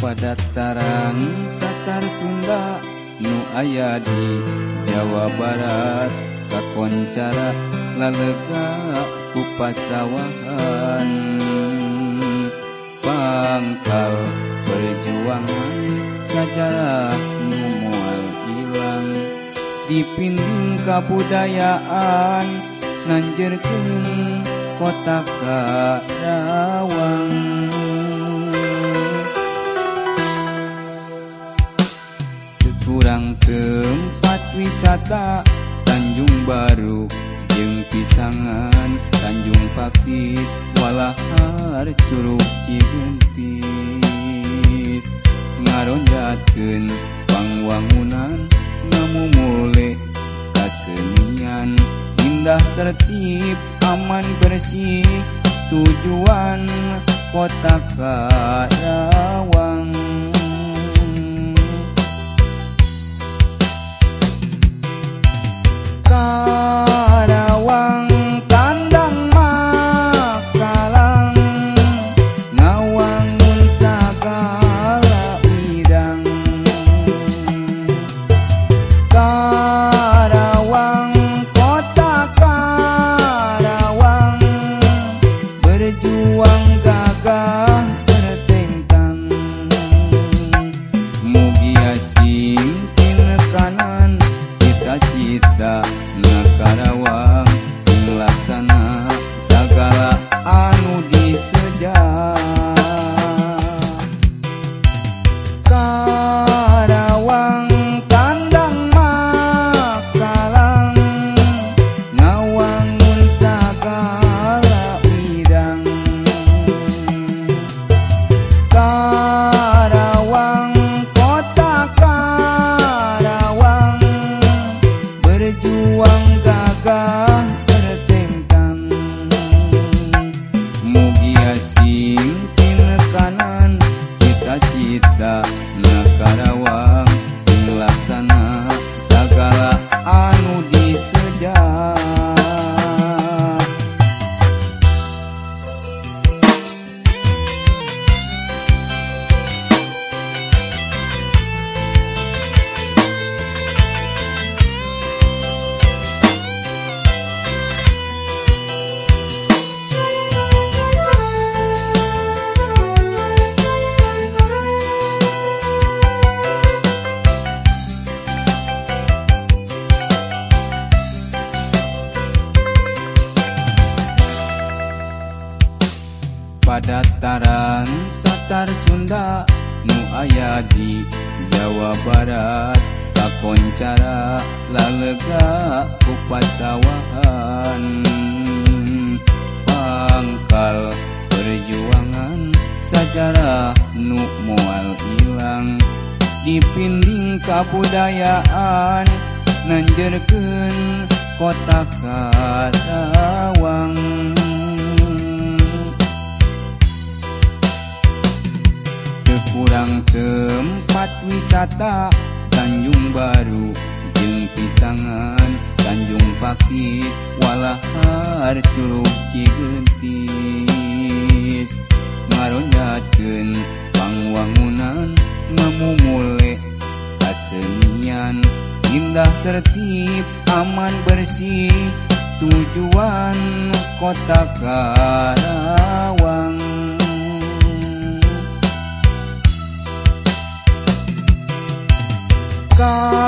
padataran Tatar Sunda nu aya di Jawa Barat. Kakoncara lalega kupasawahan pangkal perjuangan sajarah nu moal hilang dipinding kabudayaan nanjerkeun kota kadawang. Jakarta Tanjung Baru jeung pisangan Tanjung Pakis walahar Curug Cibentis ngaronjakeun pangwangunan namu kasenian. Indah tertib aman bersih tujuan kota kaya. dataran Tatar Sunda nu aya di Jawa Barat. Takoncara lalega kupasawahan pangkal perjuangan sejarah nu mual hilang. Dipinding kabudayaan nanjerkeun kota Karawang. kurang tempat wisata Tanjung Baru. Jeung pisangan Tanjung Pakis. Walahar Curug Cigentis. Ngaronjakeun pangwangunan ngamumule kasenian indah tertib aman bersih. Tujuan kota Karawang. God.